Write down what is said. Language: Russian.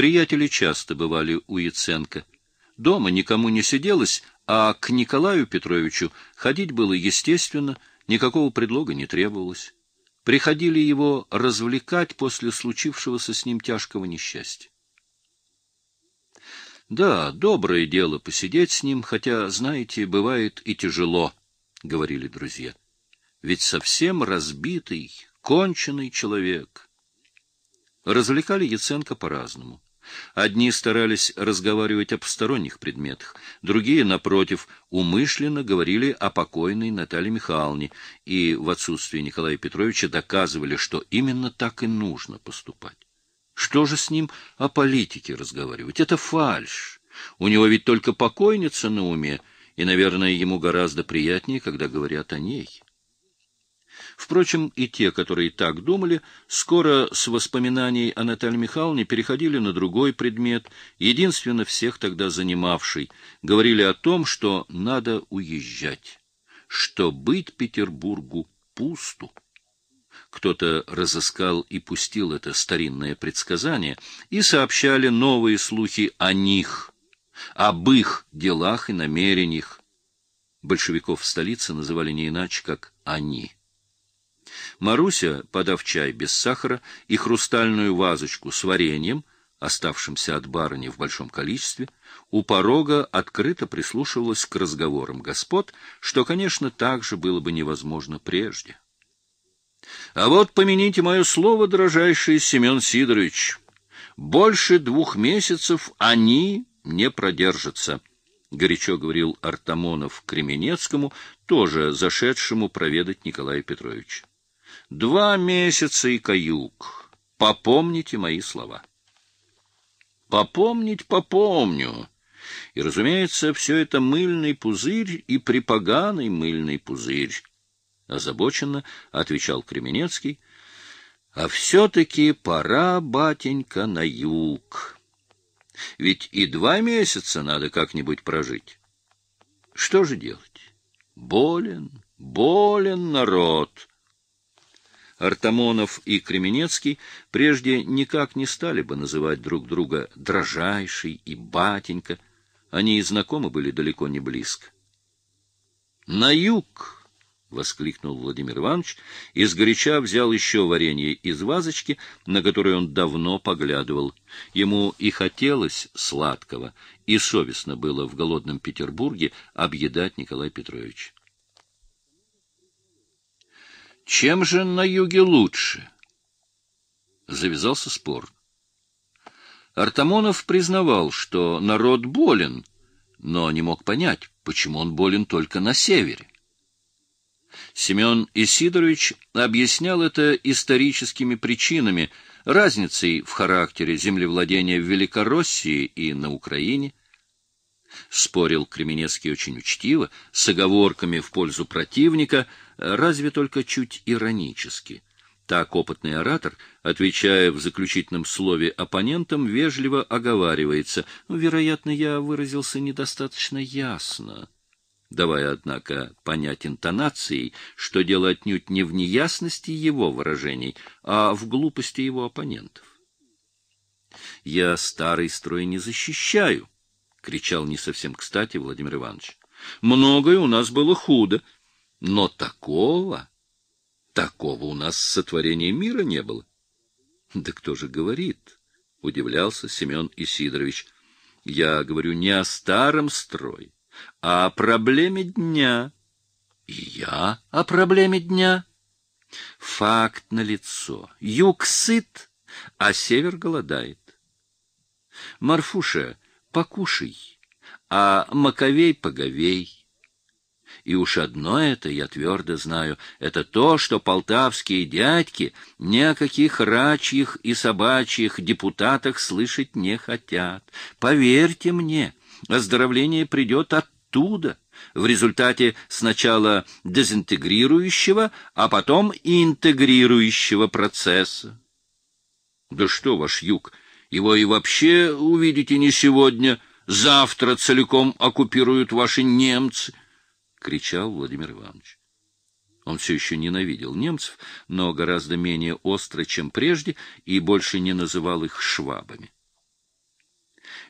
Приятели часто бывали у Яценко. Дома никому не сиделось, а к Николаю Петровичу ходить было естественно, никакого предлога не требовалось. Приходили его развлекать после случившегося с ним тяжкого несчастья. Да, доброе дело посидеть с ним, хотя, знаете, бывает и тяжело, — говорили друзья. Ведь совсем разбитый, конченый человек. Развлекали Яценко по-разному. Одни старались разговаривать о посторонних предметах, другие, напротив, умышленно говорили о покойной Наталье Михайловне и в отсутствие Николая Петровича доказывали, что именно так и нужно поступать. Что же с ним о политике разговаривать? Это фальшь. У него ведь только покойница на уме, и, наверное, ему гораздо приятнее, когда говорят о ней. Впрочем, и те, которые так думали, скоро с воспоминаний о Наталье Михайловне переходили на другой предмет, единственно всех тогда занимавший, говорили о том, что надо уезжать, что быть Петербургу пусту. Кто-то разыскал и пустил это старинное предсказание, и сообщали новые слухи о них, об их делах и намерениях. Большевиков в столице называли не иначе, как «они». Маруся, подав чай без сахара и хрустальную вазочку с вареньем, оставшимся от барыни в большом количестве, у порога открыто прислушивалась к разговорам господ, что, конечно, также было бы невозможно прежде. — А вот помяните мое слово, дрожайший Семен Сидорович, больше двух месяцев они не продержатся, — горячо говорил Артамонов Кременецкому, тоже зашедшему проведать Николая Петровича. Два месяца и каюк. Попомните мои слова. Попомнить попомню. И, разумеется, все это мыльный пузырь и припоганый мыльный пузырь. Озабоченно отвечал Кременецкий. А все-таки пора, батенька, на юг. Ведь и два месяца надо как-нибудь прожить. Что же делать? Болен, болен народ. Артамонов и Кременецкий прежде никак не стали бы называть друг друга «дрожайший» и «батенька». Они и знакомы были далеко не близко. «На юг!» — воскликнул Владимир Иванович и сгоряча взял еще варенье из вазочки, на которое он давно поглядывал. Ему и хотелось сладкого, и совестно было в голодном Петербурге объедать Николая Петровича. Чем же на юге лучше? Завязался спор. Артамонов признавал, что народ болен, но не мог понять, почему он болен только на севере. Семен Исидорович объяснял это историческими причинами, разницей в характере землевладения в Великороссии и на Украине. Спорил Кременецкий очень учтиво, с оговорками в пользу противника — разве только чуть иронически. Так опытный оратор, отвечая в заключительном слове оппонентам, вежливо оговаривается. Ну, вероятно, я выразился недостаточно ясно, давая, однако, понять интонацией, что дело отнюдь не в неясности его выражений, а в глупости его оппонентов. «Я старый строй не защищаю», — кричал не совсем кстати Владимир Иванович. «Многое у нас было худо, но такого, такого у нас сотворения мира не было. Да кто же говорит? Удивлялся Семен Исидорович. Я говорю не о старом строе, а о проблеме дня. И я о проблеме дня. Факт налицо. Юг сыт, а север голодает. Марфуша, покушай, а Маковей поговей. И уж одно это, я твердо знаю, это то, что полтавские дядьки ни о каких рачьих и собачьих депутатах слышать не хотят. Поверьте мне, оздоровление придет оттуда, в результате сначала дезинтегрирующего, а потом интегрирующего процесса. Да что ваш юг, его и вообще увидите не сегодня, завтра целиком оккупируют ваши немцы —— кричал Владимир Иванович. Он все еще ненавидел немцев, но гораздо менее остро, чем прежде, и больше не называл их швабами.